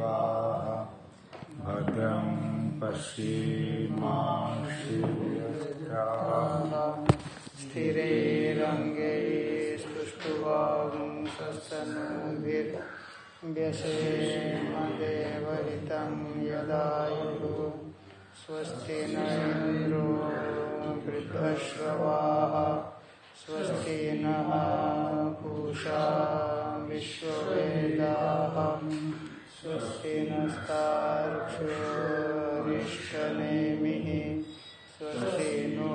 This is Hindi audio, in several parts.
देवाः भद्रं पश्येमाशिर्यजत्राः स्थिरैरङ्गै स्पृष्टुवांसस्तनूभिर्व्यसेमदेवहितं यदायुः स्वस्ति न इन्द्रो वृद्धश्रवाः स्वस्ति नः पूषा विश्ववेदाः। स्वस्ति नस्तार्क्ष्योरिष्टनेमिः स्वस्ति नो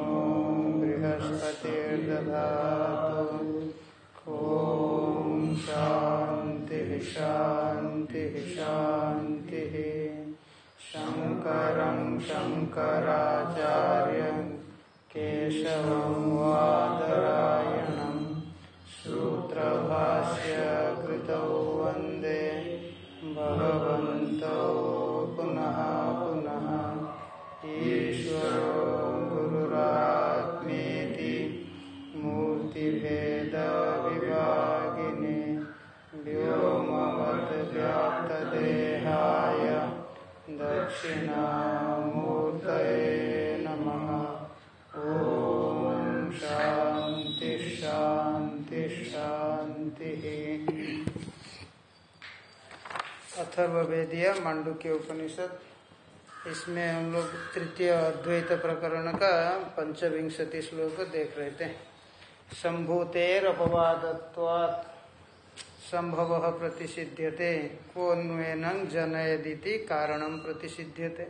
बृहस्पतिर्दधातु। ॐ शान्तिः शान्तिः शान्तिः। शङ्करं शङ्कराचार्यं केशवं वादरायणं। सूत्रभाष्य कृतौ वंदे भगवन्तौ पुनः पुनः ईश्वरो गुरुरात्मेति मूर्तिभेदविभागिने व्योमवद्व्याप्तदेहाय दक्षिणामूर्तये नमः। ॐ शान्ति शान्ति शान्तिः। अथर्ववेदिया मांडुक्य उपनिषद इसमें हम लोग तृतीय अद्वैत प्रकरण का पंचविंशति श्लोक देख रहे थे। संभूतेर अपवादत्वात् संभव प्रतिषिध्यते कोन्वेन जनयदिति कारणम प्रतिषिध्यते।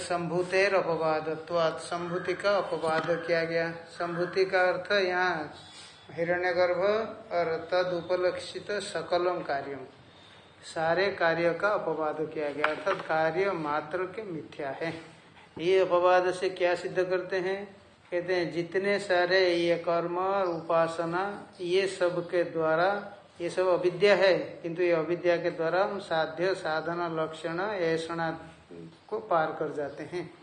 संभूतेर अपवादत्वात् संभूति का अपवाद किया गया। संभूति का अर्थ यहाँ हिरण्यगर्भ और तद उपलक्षित सकलम कार्यम सारे कार्य का अपवाद किया गया, अर्थात कार्य मात्र के मिथ्या है। ये अपवाद से क्या सिद्ध करते हैं? कहते हैं, जितने सारे ये कर्म और उपासना, ये सब के द्वारा, ये सब अविद्या है, किंतु ये अविद्या के द्वारा हम साध्य, साधन, लक्षण ऐसा को पार कर जाते हैं।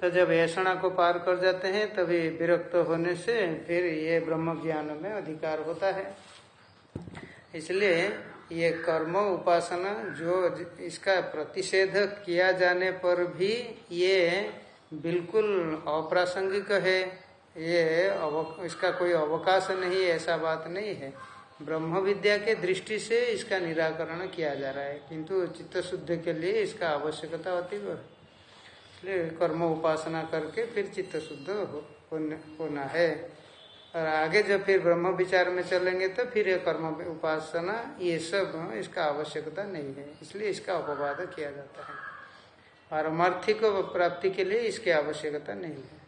तो जब ऐसा को पार कर जाते हैं, तभी विरक्त होने से फिर ये ब्रह्म ज्ञान में अधिकार होता है। इसलिए ये कर्म उपासना जो इसका प्रतिषेध किया जाने पर भी ये बिल्कुल अप्रासंगिक है। ये इसका कोई अवकाश नहीं, ऐसा बात नहीं है। ब्रह्म विद्या के दृष्टि से इसका निराकरण किया जा रहा है, किंतु चित्त शुद्ध के लिए इसका आवश्यकता होती है। इसलिए कर्म उपासना करके फिर चित्त शुद्ध होना है। और आगे जब फिर ब्रह्म विचार में चलेंगे तो फिर ये कर्म उपासना, ये सब इसका आवश्यकता नहीं है। इसलिए इसका अपवाद किया जाता है। पारमार्थिक प्राप्ति के लिए इसकी आवश्यकता नहीं है।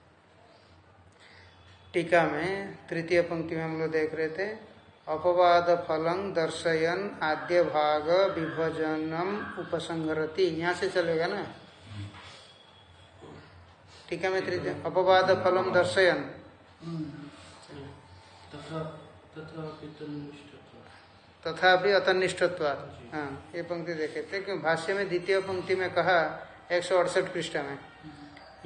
टीका में तृतीय पंक्ति में हम लोग देख रहे थे, अपवाद फलं दर्शयन आद्य भाग विभजनम उपसंगरति यहाँ से चलेगा ना? टीका में तृतीय, अपवाद फलम दर्शयन। तथा भी अतनिष्ठत्व हाँ ये पंक्ति देखे थे क्यों भाष्य में द्वितीय पंक्ति में कहा एक सौ अड़सठ पृष्ठ में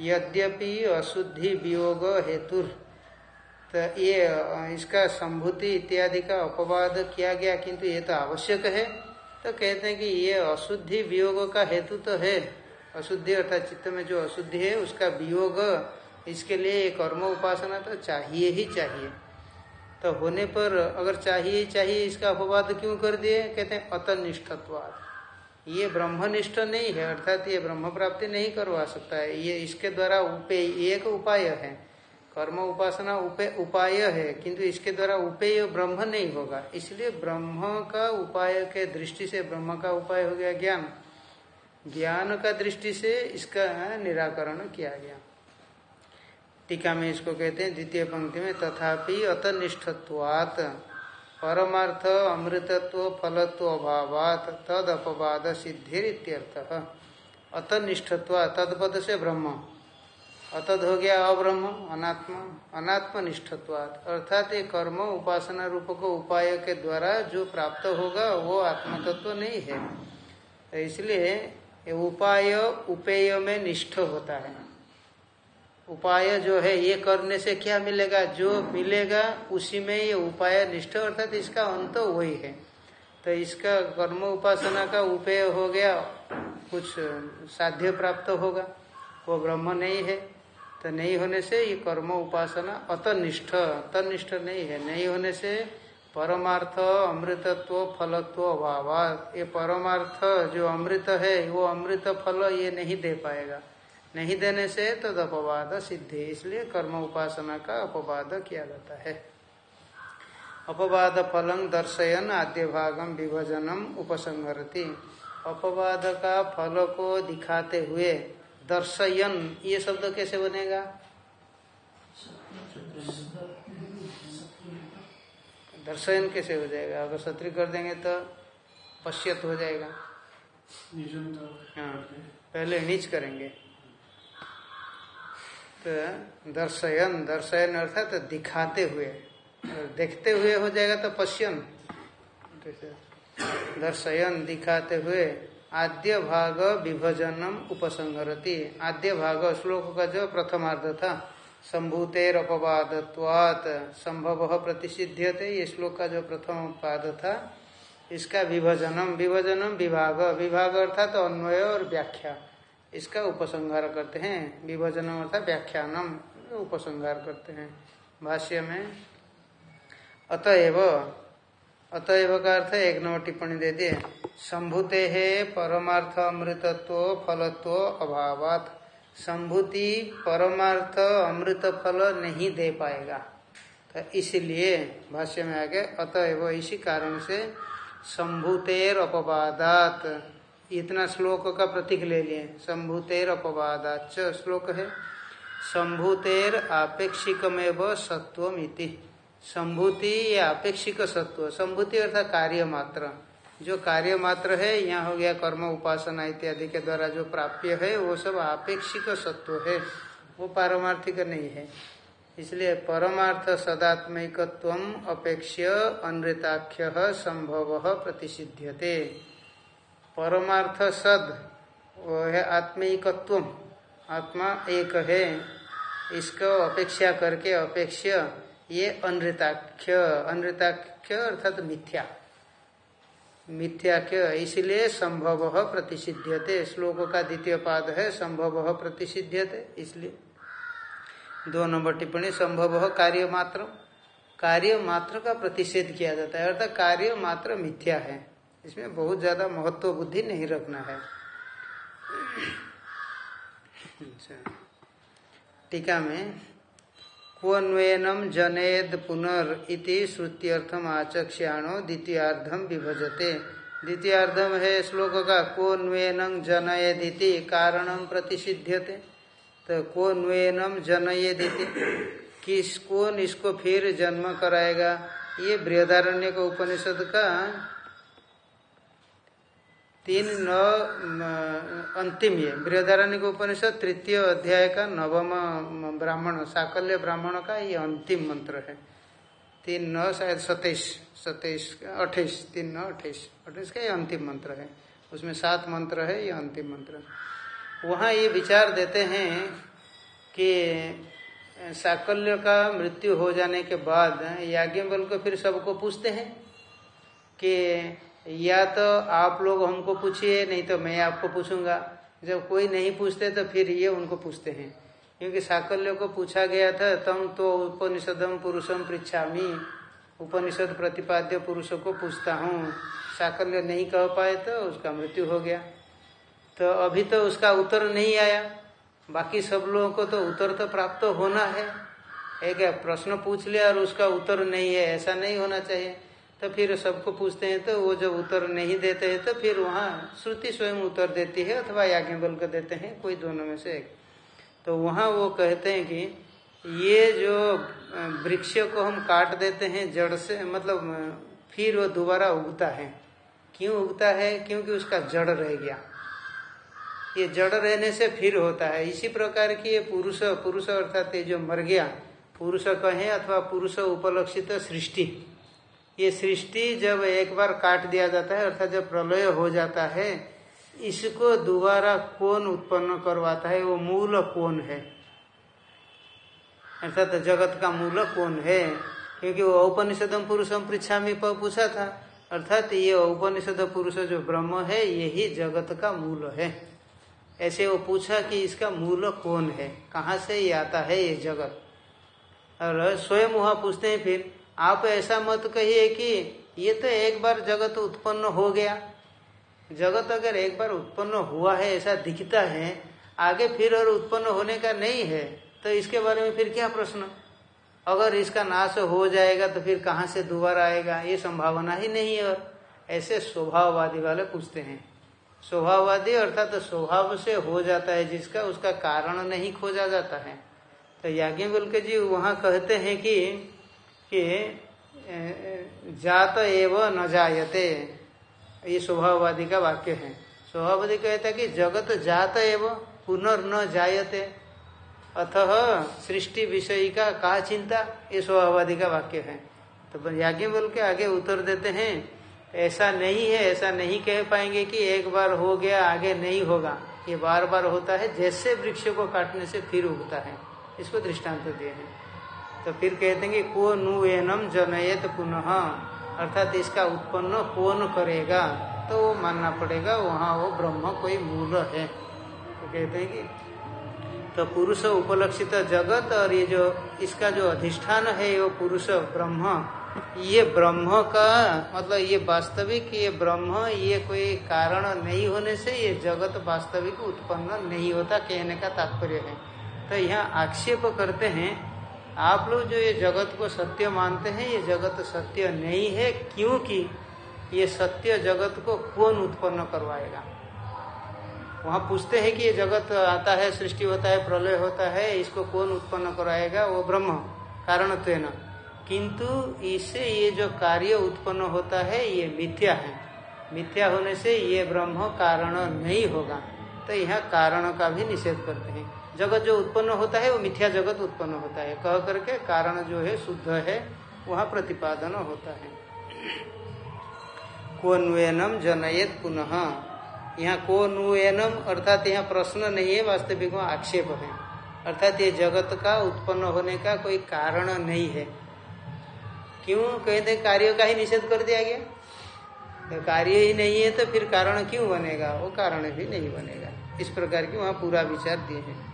यद्यपि अशुद्धि वियोग हेतु तो ये इसका संभूति इत्यादि का अपवाद किया गया किंतु ये तो आवश्यक है। तो कहते हैं कि ये अशुद्धि वियोग का हेतु तो है। अशुद्धि अर्थात चित्त में जो अशुद्धि है उसका वियोग इसके लिए कर्म उपासना तो चाहिए ही चाहिए। तो होने पर अगर चाहिए चाहिए, इसका अपवाद क्यों कर दिए? कहते हैं, अतनिष्ठत्वाद। ये ब्रह्मनिष्ठ नहीं है, अर्थात ये ब्रह्म प्राप्ति नहीं करवा सकता है। ये इसके द्वारा उपेय, एक उपाय है। कर्म उपासना उपे, उपाय है, किंतु इसके द्वारा उपेय ब्रह्म नहीं होगा। इसलिए ब्रह्म का उपाय के दृष्टि से, ब्रह्म का उपाय हो गया ज्ञान। ज्ञान का दृष्टि से इसका निराकरण किया गया। टीका में इसको कहते हैं, द्वितीय पंक्ति में, तथापि अतनिष्ठत्वात, परमार्थ अमृतत्व फलत्व अभावात, तद अपवाद सिद्धि इत्यर्थ अतनिष्ठत्व तदपद से ब्रह्म। अतद हो गया अब्रह्म, अनात्मा अनात्म निष्ठत्वात अर्थात ये कर्म उपासना रूप को उपाय के द्वारा जो प्राप्त होगा, वो आत्मतत्व नहीं है। इसलिए उपाय उपेय में निष्ठ होता है। उपाय जो है, ये करने से क्या मिलेगा? जो मिलेगा, उसी में ये उपाय निष्ठ, अर्थात इसका अंत वही है। तो इसका कर्म उपासना का उपेय हो गया, कुछ साध्य प्राप्त होगा। वो ब्रह्म नहीं है तो नहीं होने से ये कर्म उपासना अतनिष्ठ तनिष्ठ नहीं है। नहीं होने से परमार्थ, अमृतत्व, फलत्व अभाव, ये परमार्थ जो अमृत है, वो अमृत फल ये नहीं दे पाएगा। नहीं देने से तद अपवाद सिद्धि इसलिए कर्म उपासना का अपवाद किया जाता है। अपवाद फलंग दर्शयन आद्य भागम विभजनम उपसंगरती अपवाद का फल को दिखाते हुए दर्शयन ये शब्द कैसे बनेगा? दर्शयन कैसे हो जाएगा? अगर सत्री कर देंगे तो पश्यत हो जाएगा। हाँ पहले नीच करेंगे। तो दर्शयन दर्शयन अर्थात तो दिखाते हुए। देखते हुए हो जाएगा तो पश्यन। दर्शयन, दिखाते हुए, आद्य भाग विभजनम उपसंगरति आद्य भाग श्लोक का जो प्रथमार्ध था संभूतेर अपवादत्वात संभव प्रतिषिध्यते, ये श्लोक का जो प्रथम पाद था, इसका विभजनम विभजनम विभाग। विभाग अर्थात तो अन्वय और व्याख्या। इसका उपसंहार करते हैं। विभजनम अर्थात व्याख्यानम उपसंहार करते हैं। भाष्य में, अतएव अतएव का अर्थ एक नंबर टिप्पणी दे दिए। संभूते है परमार्थ अमृतत्व फलत्व अभावात संभूति परमार्थ अमृत फल नहीं दे पाएगा। तो इसलिए भाष्य में आगे, अतएव इसी कारण से संभूतेर अपवादात इतना श्लोक का प्रतीक ले लिए। संभूतेर अपवादात श्लोक है। संभूतेर आपेक्षिकमेव सत्वमिति। संभूति या अपेक्षिक सत्व। संभूति अर्थात कार्य मात्र। जो कार्य मात्र है, यहाँ हो गया कर्म, उपासना इत्यादि के द्वारा जो प्राप्य है, वो सब आपेक्षिक सत्व है। वो पारमार्थिक नहीं है। इसलिए परमार्थ सदात्मिकत्व अपेक्ष अनृताख्य संभव प्रतिषिध्यते। परमार्थ सद वो है आत्मिकत्व। आत्मा एक है, इसको अपेक्षा करके अपेक्ष ये अनृताख्य। अनृताख्य अर्थात मिथ्या। मिथ्याख्य, इसलिए संभव प्रतिषिध्यते। श्लोक का द्वितीय पाद है, संभव प्रतिषिध्यते, इसलिए। दो नंबर टिप्पणी, संभव कार्य मात्र कार्य मात्र का प्रतिषेध किया जाता है, अर्थात कार्य मात्र मिथ्या है। इसमें बहुत ज़्यादा महत्व बुद्धि नहीं रखना है। अच्छा। टीका में क्वन्वेनम जनेद पुनर् इति श्रुत्यर्थम आचक्ष्याणो द्वितीयार्धम विभजते। द्वितीयार्धम है श्लोक का क्वन्वेनम जनयदिति कारणम प्रतिषिध्यते। तो क्वन्वेनम जनयदिति, किस, कौन इसको फिर जन्म कराएगा? ये बृहदारण्य का उपनिषद का तीन नौ अंतिम ये। बृहदारण्य उपनिषद, तृतीय अध्याय का नवम ब्राह्मण, साकल्य ब्राह्मण का ये अंतिम मंत्र है। तीन नौ, शायद सतेश सतेश अट्ठाईस तीन नौ अट्ठाईस अट्ठाईस का ये अंतिम मंत्र है। उसमें सात मंत्र है, ये अंतिम मंत्र। वहाँ ये विचार देते हैं कि साकल्य का मृत्यु हो जाने के बाद याज्ञ को फिर सबको पूछते हैं कि या तो आप लोग हमको पूछिए, नहीं तो मैं आपको पूछूँगा। जब कोई नहीं पूछते तो फिर ये उनको पूछते हैं। क्योंकि साकल्य को पूछा गया था, तम तो उपनिषदम पुरुषम पृछामी उपनिषद प्रतिपाद्य पुरुषों को पूछता हूँ। साकल्य नहीं कह पाए तो उसका मृत्यु हो गया। तो अभी तो उसका उत्तर नहीं आया। बाकी सब लोगों को तो उत्तर तो प्राप्त होना है। एक प्रश्न पूछ लिया और उसका उत्तर नहीं है, ऐसा नहीं होना चाहिए। तो फिर सबको पूछते हैं तो वो जब उत्तर नहीं देते हैं तो फिर वहाँ श्रुति स्वयं उत्तर देती है अथवा याज्ञ बल को देते हैं, कोई दोनों में से एक। तो वहाँ वो कहते हैं कि ये जो वृक्ष को हम काट देते हैं जड़ से मतलब फिर वो दोबारा उगता है। क्यों उगता है? क्योंकि उसका जड़ रह गया। ये जड़ रहने से फिर होता है। इसी प्रकार की ये पुरुष पुरुष अर्थात ये जो मर गया, पुरुष कहें अथवा पुरुष उपलक्षित सृष्टि। ये सृष्टि जब एक बार काट दिया जाता है, अर्थात जब प्रलय हो जाता है, इसको दोबारा कौन उत्पन्न करवाता है? वो मूल कौन है? अर्थात जगत का मूल कौन है? क्योंकि वो औपनिषदम पुरुषम पृछा में पूछा था। अर्थात ये औपनिषद पुरुष जो ब्रह्म है, यही जगत का मूल है। ऐसे वो पूछा कि इसका मूल कौन है? कहाँ से ये आता है ये जगत? और स्वयं वहाँ पूछते हैं फिर आप ऐसा मत कहिए कि ये तो एक बार जगत उत्पन्न हो गया। जगत अगर एक बार उत्पन्न हुआ है, ऐसा दिखता है, आगे फिर और उत्पन्न होने का नहीं है तो इसके बारे में फिर क्या प्रश्न? अगर इसका नाश हो जाएगा तो फिर कहाँ से दोबारा आएगा? ये संभावना ही नहीं है। ऐसे स्वभाववादी वाले पूछते हैं। स्वभाववादी अर्थात तो स्वभाव से हो जाता है जिसका उसका कारण नहीं खोजा जाता है। तो याज्ञवल्क जी वहाँ कहते हैं कि कि जात एव न जायते। ये स्वभाववादी का वाक्य है। स्वभाववादी कहता है कि जगत जात एवं पुनर्न जायते। अतः सृष्टि विषय का कहा चिंता, ये स्वभाववादी का वाक्य है। तो याज्ञ बोल के आगे उत्तर देते हैं, ऐसा नहीं है, ऐसा नहीं कह पाएँगे कि एक बार हो गया, आगे नहीं होगा। ये बार बार होता है, जैसे वृक्ष को काटने से फिर उगता है। इसको दृष्टांत दिए हैं। तो फिर कहते हैं कि को नु एनम जनयत पुनः। अर्थात इसका उत्पन्न कौन करेगा? तो वो मानना पड़ेगा, वहाँ वो ब्रह्म कोई मूल है। तो कहते हैं कि तो पुरुष उपलक्षित जगत और ये जो इसका जो अधिष्ठान है, वो पुरुष ब्रह्म, ये ब्रह्म का मतलब ये वास्तविक, ये ब्रह्म, ये कोई कारण नहीं होने से ये जगत वास्तविक उत्पन्न नहीं होता, कहने का तात्पर्य है। तो यहाँ आक्षेप करते हैं आप लोग जो ये जगत को सत्य मानते हैं, ये जगत सत्य नहीं है, क्योंकि ये सत्य जगत को कौन उत्पन्न करवाएगा? वहाँ पूछते हैं कि ये जगत आता है, सृष्टि होता है, प्रलय होता है, इसको कौन उत्पन्न करवाएगा वो ब्रह्म, कारण तो न किंतु इससे ये जो कार्य उत्पन्न होता है, ये मिथ्या है। मिथ्या होने से ये ब्रह्म, कारण नहीं होगा। तो यह कारण का भी निषेध करते हैं। जगत जो उत्पन्न होता है, वो मिथ्या जगत उत्पन्न होता है। कह करके कारण जो है, शुद्ध है, वहाँ प्रतिपादन होता है। कोन्वेनम जनयत पुनः। यहाँ को नुएनम अर्थात यहाँ प्रश्न नहीं है, वास्तविक वहाँ आक्षेप है। अर्थात ये जगत का उत्पन्न होने का कोई कारण नहीं है। क्यों? कहते कार्य का ही निषेध कर दिया गया। तो कार्य ही नहीं है तो फिर कारण क्यों बनेगा? वो कारण भी नहीं बनेगा। इस प्रकार की वहाँ पूरा विचार दिए हैं।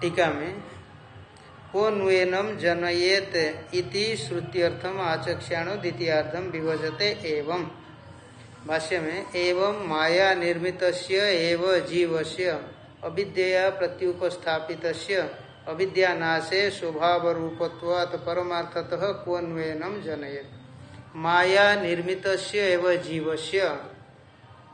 टीका में को नुएनम जनयेत इति श्रुत्यर्थम आचक्षाणु द्वितीयार्थम विभजते एवं। भाष्य में, एवं माया निर्मित एव जीव से अविद्या प्रत्युपस्थापित अविद्यानाशे स्वभाव रूपत्वात् परमार्थतः क्वन्वेनम जनयत। माया निर्मित एव जीव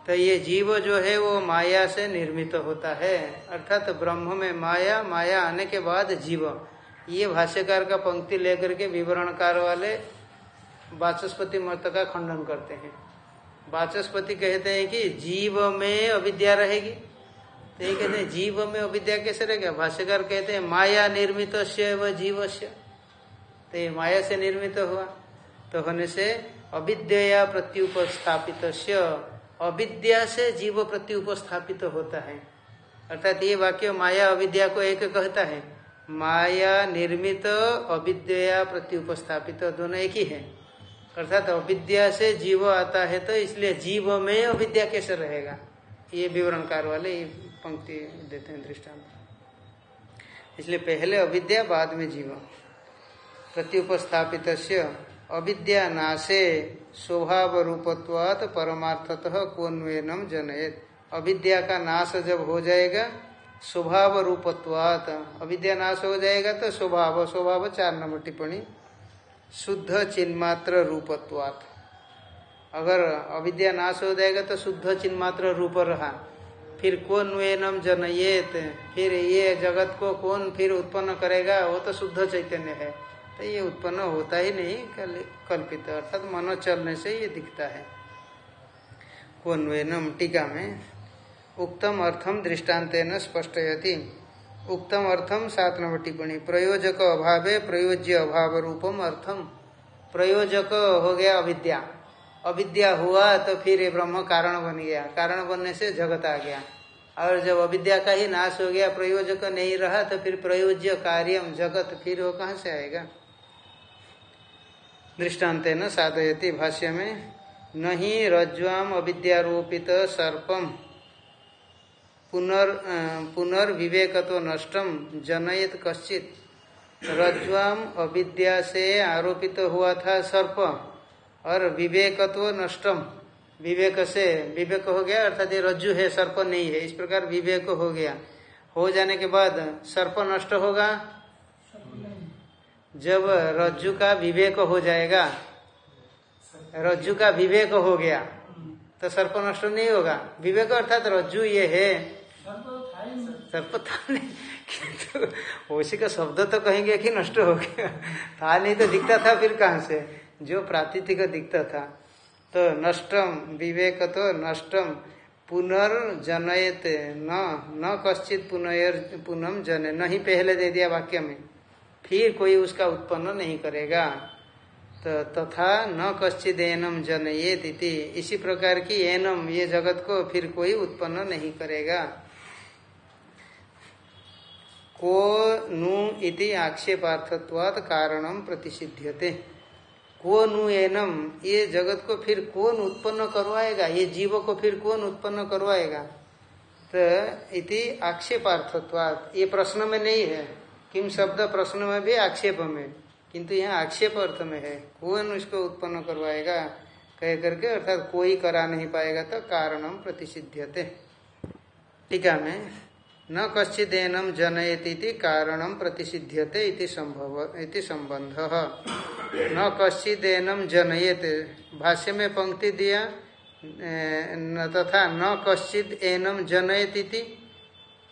तो ये जीव जो है वो माया से निर्मित होता है। अर्थात तो ब्रह्म में माया माया आने के बाद जीव। ये भाष्यकार का पंक्ति लेकर के विवरणकार वाले वाचस्पति मत का खंडन करते हैं। वाचस्पति कहते हैं कि जीव में अविद्या रहेगी। तो ये कहते हैं, जीव में अविद्या कैसे रहेगा? भाष्यकार कहते हैं, माया निर्मित व जीव तो ये माया से निर्मित हुआ। तो होने से अविद्या प्रत्युपस्थापित अविद्या से जीव प्रत्युपस्थापित होता है। अर्थात ये वाक्य माया अविद्या को एक कहता है। माया निर्मित, अविद्या प्रत्युपस्थापित दोनों एक ही है। अर्थात अविद्या से जीव आता है तो इसलिए जीव में अविद्या कैसे रहेगा? ये विवरणकार वाले ये पंक्ति देते हैं दृष्टांत। इसलिए पहले अविद्या, बाद में जीव। प्रत्युपस्थापित अविद्या नाशे स्वभाव रूपत्वात परमार्थतः कोन्वेनम जनयत। अविद्या का नाश जब हो जाएगा स्वभाव रूपत्वात अविद्या नाश हो जाएगा तो स्वभाव स्वभाव चार नंबर टिप्पणी। शुद्ध चिन्मात्र रूपत्वात। अगर अविद्या नाश हो जाएगा तो शुद्ध चिन्मात्र रूप रहा। फिर कौन वेनम जनयेत। फिर ये जगत को कौन फिर उत्पन्न करेगा, वो तो शुद्ध चैतन्य है। तो ये उत्पन्न होता ही नहीं कल्पित अर्थात मनो चलने से ये दिखता है। कौन वेनम टीका में, उक्तम अर्थम दृष्टांत न स्पष्ट उक्तम अर्थम सात नंबर टिप्पणी, प्रयोजक अभावे प्रयोज्य अभाव रूपम अर्थम। प्रयोजक हो गया अविद्या। अविद्या हुआ तो फिर ये ब्रह्म कारण बन गया। कारण बनने से जगत आ गया। और जब अविद्या का ही नाश हो गया, प्रयोजक नहीं रहा तो फिर प्रयोज्य कार्यम, जगत फिर वो कहाँ से आएगा? दृष्टांत न साधयती भाष्य में नहीं रज्वाम अविद्यारोपित सर्पम। पुनर् पुनर्विवेक तो नष्टम, जनयत कश्चित। रज्वाम अविद्या से आरोपित हुआ था सर्प, और विवेक तो नष्टम। विवेक से विवेक हो गया, अर्थात ये रज्जु है, सर्प नहीं है। इस प्रकार विवेक हो गया। हो जाने के बाद सर्प नष्ट होगा जब रज्जु का विवेक हो जाएगा, रज्जु का विवेक हो गया तो सर्प नष्ट नहीं होगा। विवेक अर्थात रज्जु ये है। सर्प था नहीं, किंतु उसी का शब्द तो कहेंगे कि नष्ट हो गया। था नहीं तो दिखता था फिर कहाँ से? जो प्रातिथि का दिखता था। तो नष्टम, विवेक तो नष्टम, पुनर्जनयत न न कश्चित पुनर् पुनम जन नहीं पहले दे दिया वाक्य में। फिर कोई उसका उत्पन्न नहीं करेगा। तो तथा न कश्चित एनम जनयेत इति। इसी प्रकार की एनम, ये जगत को फिर कोई उत्पन्न नहीं करेगा। को नु इति आक्षेपार्थत्वात् कारणम प्रतिषिध्यते। को नु एनम, ये जगत को फिर कौन उत्पन्न करवाएगा? ये जीव को फिर कौन उत्पन्न करवाएगा? तो इति आक्षेपार्थत्वात्। ये प्रश्न में नहीं है। किम शब्द प्रश्न में भी आक्षेप में, किंतु यहाँ आक्षेप अर्थ में है। कौन उसको उत्पन्न करवाएगा? कह करके अर्थात कोई करा नहीं पाएगा तो कारणम प्रतिषिध्यते। टीका में न कश्चिदेनम जनयती कारणम प्रतिषिध्यते इति संभव संबंध। न कश्चिदेनम जनयत, भाष्य में पंक्ति दिया तथा न कश्चित एनम जनयती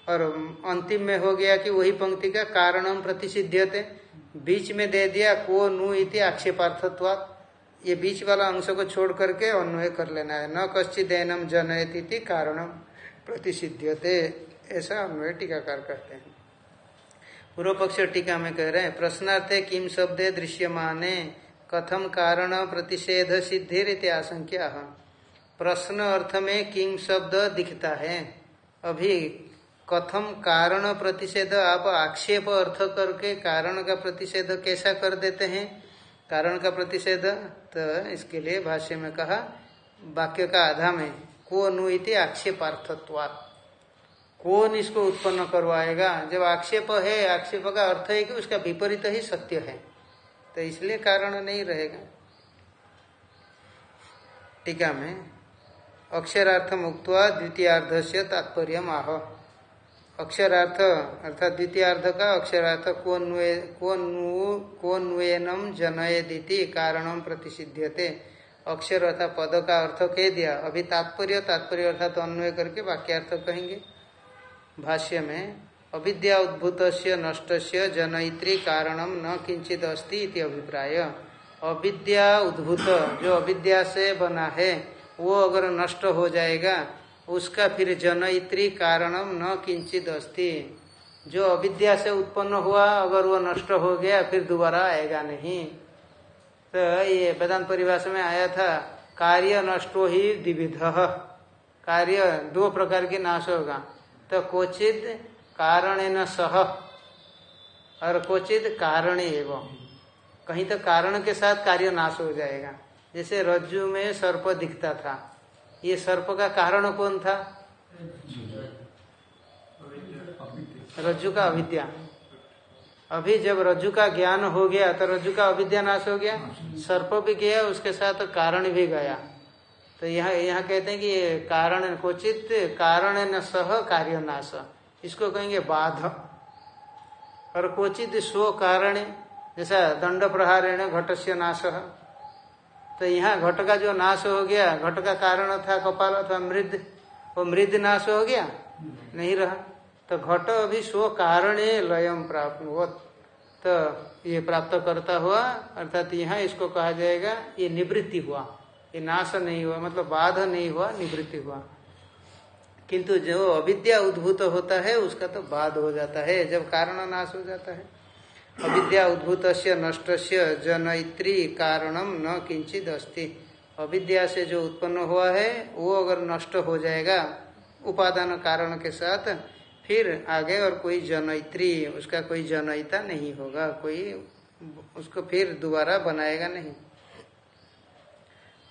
और अंतिम में हो गया कि वही पंक्ति का कारणम प्रतिषिध्यते। बीच में दे दिया, को नु इति आक्षेपार्थत्वात्। ये बीच वाला अंश को छोड़ करके अन्वय कर लेना है। न कश्चित एनम जनयती कारणम प्रतिषिध्यते। ऐसा अन्वय टीकाकार कहते हैं। पूर्व पक्ष टीका में कह रहे हैं, प्रश्नार्थे किम शब्दे दृश्यमाने कथम कारण प्रतिषेध सिद्धि रीति आशंका प्रश्न अर्थ में किम शब्द दिखता है। अभी कथम कारण प्रतिषेध, आप आक्षेप अर्थ करके कारण का प्रतिषेध कैसा कर देते हैं? कारण का प्रतिषेध तो इसके लिए भाष्य में कहा, वाक्य का आधा में को नु इति आक्षेपार्थत्वात्। कौन इसको उत्पन्न करवाएगा? जब आक्षेप है, आक्षेप का अर्थ है कि उसका विपरीत ही सत्य है तो इसलिए कारण नहीं रहेगा। टीका में अक्षरार्थ मुक्त द्वितीयार्ध से तात्पर्य आह। अक्षरार्थ, अर्थात द्वितीयार्ध का अक्षरार्थ कोन्वेनम जनयदिति कारणम प्रतिषिध्यते। अक्षर अर्थात पद का अर्थ कह दिया। अभी तात्पर्य तात्पर्य अर्थात अन्वय करके वाक्यार्थ कहेंगे। भाष्य में, अविद्या उद्भूत नष्ट जनयित्री कारणम न किंचित अस्ति इति अभिप्राय। अविद्या उद्भूत, जो अविद्या से बना है, वो अगर नष्ट हो जाएगा उसका फिर जनयित्री कारणम न किंचित अस्ति। जो अविद्या से उत्पन्न हुआ, अगर वो नष्ट हो गया, फिर दोबारा आएगा नहीं। तो ये वेदांत परिभाषा में आया था, कार्य नष्टो ही द्विविध। कार्य दो प्रकार के नाश होगा। तो क्वचित कारण न सह, और क्वचित कारण एवं। कहीं तो कारण के साथ कार्य नाश हो जाएगा। जैसे रज्जु में सर्प दिखता था। ये सर्प का कारण कौन था? रज्जु का अविद्या। अभी जब रज्जु का ज्ञान हो गया तो रज्जु का अविद्या नाश हो गया। सर्प भी गया, उसके साथ कारण भी गया। तो यहाँ यहाँ कहते हैं कि कारण क्वचित, कारण न सह, कार्य नाश। इसको कहेंगे बाध। और क्वचित स्व कारण, जैसा दंड प्रहारेण घट से नाश। तो यहाँ घट का जो नाश हो गया, घट का कारण था, कपाल अथवा मृद, वो मृद नाश हो गया? नहीं रहा। तो घट अभी स्व कारण लयम प्राप्त तो ये प्राप्त करता हुआ, अर्थात यहाँ इसको कहा जाएगा, ये निवृत्ति हुआ। ये नाश नहीं हुआ मतलब बाध नहीं हुआ, निवृत्ति हुआ। किंतु जो अविद्या उद्भूत होता है, उसका तो बाध हो जाता है, जब कारण नाश हो जाता है। अविद्या उद्भूत नष्ट जनयित्री कारणम न किंचित अस्ति। अविद्या से जो उत्पन्न हुआ है, वो अगर नष्ट हो जाएगा, उपादान कारण के साथ, फिर आगे और कोई जनयित्री, उसका कोई जनयिता नहीं होगा, कोई उसको फिर दोबारा बनाएगा नहीं।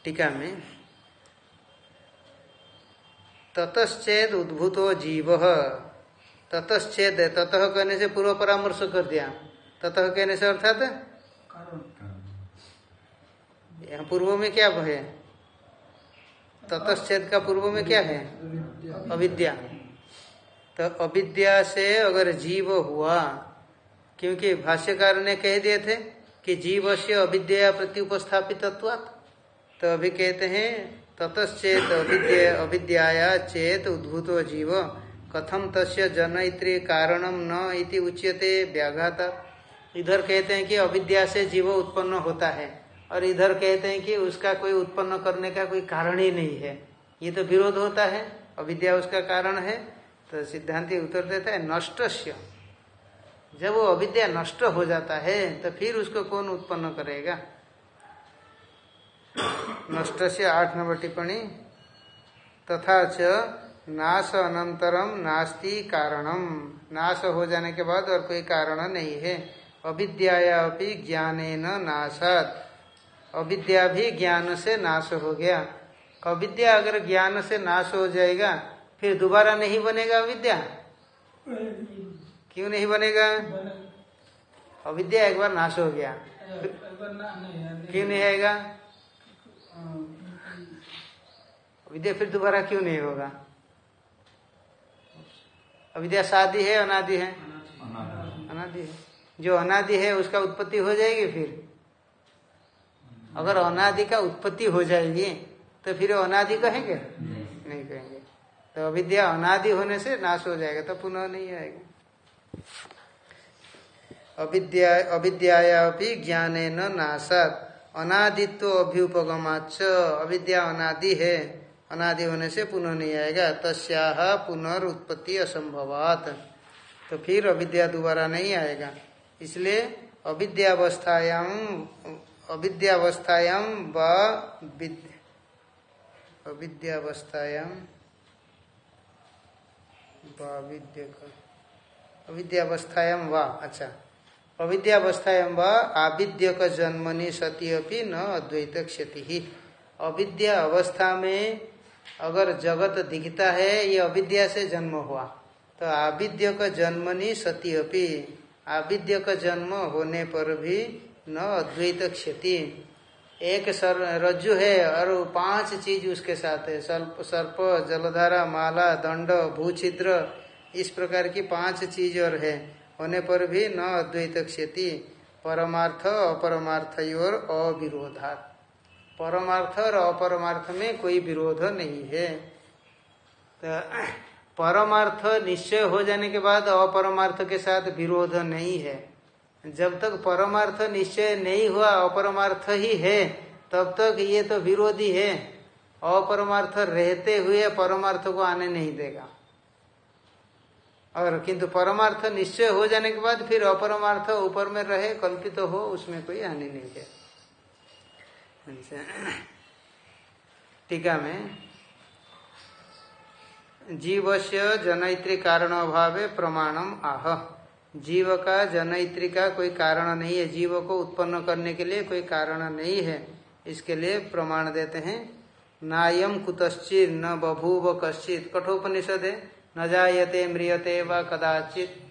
टीका में, ततश्चेद उद्भूतो जीव। ततश्चेद, ततः कहने से पूर्व परामर्श कर दिया। ततः कहने से अर्थात? यहाँ पूर्व में क्या है? ततश्चेद का पूर्व में क्या है? अविद्या। तो अविद्या से अगर जीव हुआ, क्योंकि भाष्यकार ने कह दिए थे कि जीव से अविद्या प्रति उपस्थापित तो अभी कहते हैं ततश्चेत अविद्या, अविद्याया चेत उद्भूत जीव। कथम तस्य जनयित्री कारणम न इति उच्यते व्याघात इधर कहते हैं कि अविद्या से जीव उत्पन्न होता है और इधर कहते हैं कि उसका कोई उत्पन्न करने का कोई कारण ही नहीं है। ये तो विरोध होता है, अविद्या उसका कारण है तो सिद्धांति उत्तर देता है नष्ट जब वो अविद्या नष्ट हो जाता है तो फिर उसको कौन उत्पन्न करेगा? नष्ट से आठ नंबर टिप्पणी। तथा च नाश अनंतरम नास्ति कारणम नाश हो जाने के बाद और कोई कारण नहीं है। अविद्या ज्ञान नाशात। अविद्या भी ज्ञान से नाश हो गया। अविद्या अगर ज्ञान से नाश हो जाएगा फिर दोबारा नहीं बनेगा अविद्या? क्यों नहीं बनेगा? अविद्या एक बार नाश हो गया। क्यों नहीं आएगा? अविद्या फिर दोबारा क्यों नहीं होगा? अविद्या शादी है अनादि है? अनादि है। जो अनादि है उसका उत्पत्ति हो जाएगी फिर। अगर अनादि का उत्पत्ति हो जाएगी तो फिर अनादि कहेंगे? नहीं। नहीं कहेंगे। तो अविद्या अनादि होने से नाश हो जाएगा तो पुनः नहीं आएगा। अविद्या अविद्या ज्ञान न नाशात। अनादित्व अभ्युपगमाच अविद्या अनादि है अनादि होने से पुनः नहीं आएगा। तस्या पुनरुत्पत्ति असंभवात। तो फिर अविद्या दोबारा नहीं आएगा। इसलिए अविद्यावस्थायाम अविद्यावस्थायाम व अविद्यावस्थायाम अविद्यावस्थायाम व अच्छा। अविद्यावस्थायाम व आविद्यक जन्मनि सती अपनी न अद्वैत क्षति ही अविद्या अवस्था में अगर जगत दिखता है, ये अविद्या से जन्म हुआ तो आविद्य का जन्मनी सती अपी आविद्य का जन्म होने पर भी न अद्वैत क्षति। एक सर, रज्जु है और पाँच चीज़ उसके साथ है। सर्प सर्प, जलधारा, माला, दंड भूछिद्र इस प्रकार की पाँच चीज़ और है। होने पर भी न अद्वैत क्षति। परमार्थ, अपरमार्थ और अविरोधात् परमार्थ और अपरमार्थ में कोई विरोध नहीं है। तो परमार्थ निश्चय हो जाने के बाद अपरमार्थ के साथ विरोध नहीं है। जब तक परमार्थ निश्चय नहीं हुआ, अपरमार्थ ही है, तब तक ये तो विरोधी है। अपरमार्थ रहते हुए परमार्थ को आने नहीं देगा। और किंतु परमार्थ निश्चय हो जाने के बाद फिर अपरमार्थ ऊपर में रहे, कल्पित तो हो, उसमें कोई हानि नहीं है। टीका में जीव से जनयित्री कारण अभाव प्रमाणम आह। जीव का जनयित्री का कोई कारण नहीं है। जीव को उत्पन्न करने के लिए कोई कारण नहीं है। इसके लिए प्रमाण देते हैं नायम कुतश्चित न बभूव कश्चित। कठोपनिषद है, न जायते म्रियते व कदाचित।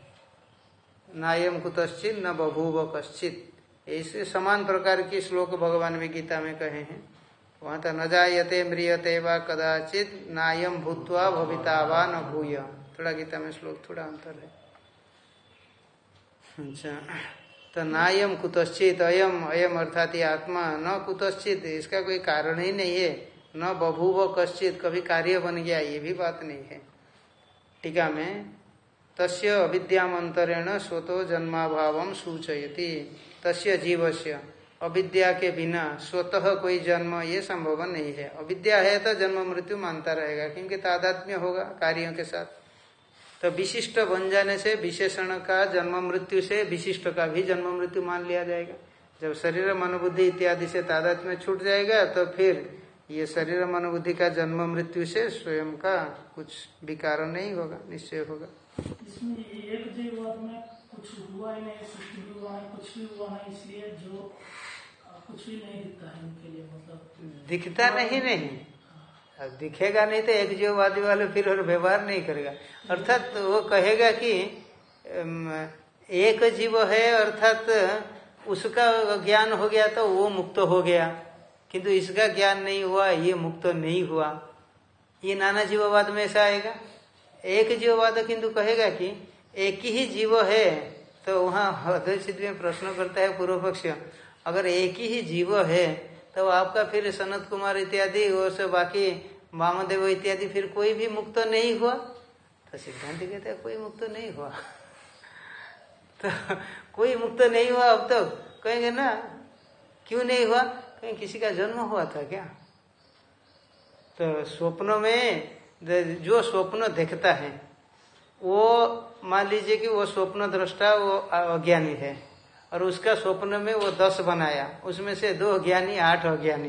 नायम कुतश्चित न बभूव कश्चित। इस समान प्रकार की श्लोक भगवान भी गीता में कहे हैं। वहाँ तो न जायते, म्रियते व कदाचित नायम भूतवा भविता व न भूय। थोड़ा गीता में श्लोक, थोड़ा अंतर है। अच्छा तो नायम कुतश्चित अयम अयम अर्थात आत्मा, न कुतश्चित, इसका कोई कारण ही नहीं है। न बभूव कश्चित, कभी कार्य बन गया, ये भी बात नहीं है। टीका में, तस्य अविद्यामंतरेण स्वतो जन्माभाव सूचयती, तस्य जीवस्य। अविद्या के बिना स्वतः कोई जन्म ये संभव नहीं है। अविद्या है तो जन्म मृत्यु मानता रहेगा, क्योंकि तादात्म्य होगा कार्यों के साथ। तो विशिष्ट बन जाने से, विशेषण का जन्म मृत्यु से विशिष्ट का भी जन्म मृत्यु मान लिया जाएगा। जब शरीर मनोबुद्धि इत्यादि से तादात्म्य छूट जाएगा तो फिर ये शरीर मनोबुद्धि का जन्म मृत्यु से स्वयं का कुछ विकार नहीं होगा, निश्चय होगा। इसमें एक में कुछ हुआ ही नहीं, कुछ भी हुआ नहीं, इसलिए जो मतलब दिखता नहीं नहीं। अब दिखेगा नहीं तो एक जीववादी वाले फिर और व्यवहार नहीं करेगा। अर्थात तो वो कहेगा कि एक जीव है, अर्थात उसका ज्ञान हो गया तो वो मुक्त हो गया। किंतु इसका ज्ञान नहीं हुआ, ये मुक्त नहीं हुआ। ये नाना जीववाद में ऐसा आएगा। एक जीववाद किंतु कहेगा कि, एक ही जीव है तो वहाँ अद्वैत में प्रश्न करता है पूर्व पक्ष अगर एक ही जीव है तो आपका फिर सनत कुमार इत्यादि और सब बाकी वामदेव इत्यादि फिर कोई भी मुक्त नहीं हुआ? तो सिद्धांत कहते हैं, कोई मुक्त नहीं हुआ। तो कोई मुक्त नहीं हुआ अब तक। कहेंगे ना, क्यों नहीं हुआ? कहीं किसी का जन्म हुआ था क्या? तो स्वप्नों में जो स्वप्न देखता है, वो मान लीजिए कि वो स्वप्न दृष्टा, वो अज्ञानी है। और उसका स्वप्न में वो दस बनाया। उसमें से दो ज्ञानी, आठ अज्ञानी।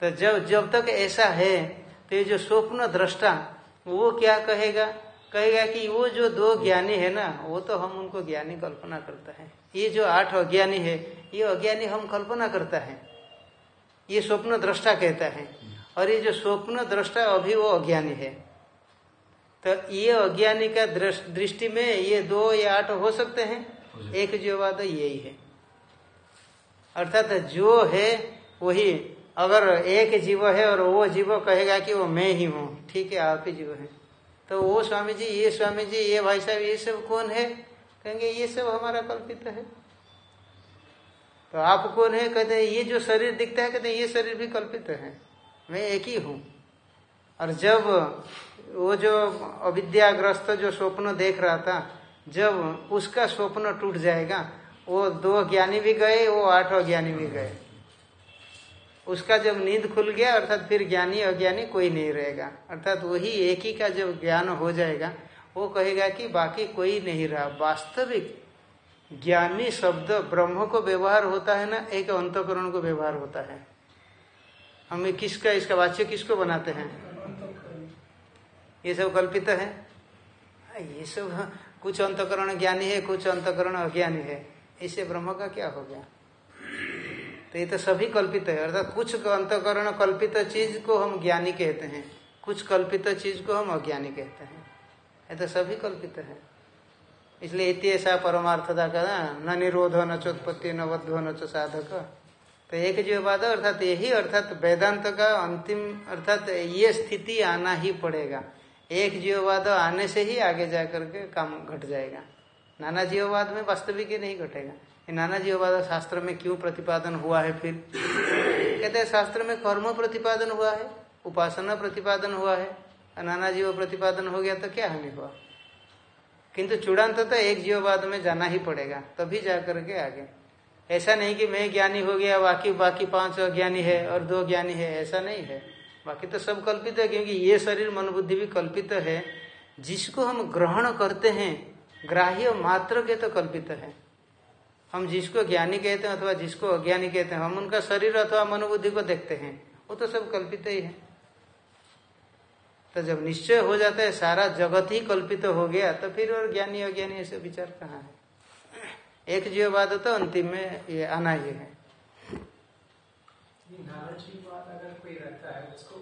तो जब जब तक ऐसा है तो ये जो स्वप्न दृष्टा, वो क्या कहेगा? कहेगा कि वो जो दो ज्ञानी है ना, वो तो हम उनको ज्ञानी कल्पना करता है। ये जो आठ अज्ञानी है, ये अज्ञानी हम कल्पना करता है। ये स्वप्न दृष्टा कहता है। और ये जो स्वप्न दृष्टा, अभी वो अज्ञानी है। तो ये अज्ञानी का दृष्टि में ये दो या आठ हो सकते हैं। एक जो बात यही है। अर्थात जो है, वही अगर एक जीव है और वो जीव कहेगा कि वो मैं ही हूँ, ठीक है, आप ही जीव है। तो वो स्वामी जी ये स्वामी जी ये भाई साहब, ये सब कौन है? कहेंगे, ये सब हमारा कल्पित है। तो आप कौन है? कहते हैं, ये जो शरीर दिखता है, कहते हैं, ये शरीर भी कल्पित है। मैं एक ही हूँ। और जब वो जो अविद्याग्रस्त जो स्वप्न देख रहा था जब उसका स्वप्न टूट जाएगा, वो दो ज्ञानी भी गए, वो आठ अज्ञानी भी गए। उसका जब नींद खुल गया, अर्थात फिर ज्ञानी, अज्ञानी कोई नहीं रहेगा। अर्थात वही एक ही का जब ज्ञान हो जाएगा, वो कहेगा कि बाकी कोई नहीं रहा। वास्तविक ज्ञानी शब्द ब्रह्म को व्यवहार होता है ना, एक अंतकरण को व्यवहार होता है। हमें किसका, इसका वाच्य किसको बनाते हैं? ये सब कल्पित है? ये सब कुछ अंतकरण ज्ञानी है, कुछ अंतकरण अज्ञानी है। इससे ब्रह्म का क्या हो गया? तो ये तो सभी कल्पित है, अर्थात कुछ अंतकरण कल्पित चीज़ को हम ज्ञानी कहते हैं, कुछ कल्पित चीज़ को हम अज्ञानी कहते हैं। ये तो सभी कल्पित है। इसलिए इतिहासा परमार्थता का न निरोध, न चोत्पत्ति, न वध्व, न चो साधक। तो एक जो बात अर्थात यही अर्थात वेदांत का अंतिम, अर्थात ये स्थिति आना ही पड़ेगा। एक जीववाद आने से ही आगे जाकर के काम घट जाएगा। नाना जीववाद में वास्तविक ही नहीं घटेगा। नाना जीववाद शास्त्र में क्यों प्रतिपादन हुआ है फिर? कहते हैं, शास्त्र में कर्म प्रतिपादन हुआ है, उपासना प्रतिपादन हुआ है नाना जीव प्रतिपादन हो गया तो क्या हानि हुआ? किंतु चूड़ान्त तो एक जीववाद में जाना ही पड़ेगा, तभी जाकर के आगे। ऐसा नहीं कि मैं ज्ञानी हो गया, बाकी बाकी पाँच अज्ञानी है और दो ज्ञानी है, ऐसा नहीं है। बाकी तो सब कल्पित है, क्योंकि ये शरीर मन बुद्धि भी कल्पित है। जिसको हम ग्रहण करते हैं, ग्राह्य मात्र के तो कल्पित है। हम जिसको ज्ञानी कहते हैं अथवा जिसको अज्ञानी कहते हैं, हम उनका शरीर अथवा मनोबुद्धि को देखते हैं, वो तो सब कल्पित ही है। तो जब निश्चय हो जाता है, सारा जगत ही कल्पित हो गया तो फिर और ज्ञानी अज्ञानी ऐसे विचार कहाँ है? एक जीववाद तो अंतिम में ये आना ही है। अगर कोई रहता है उसको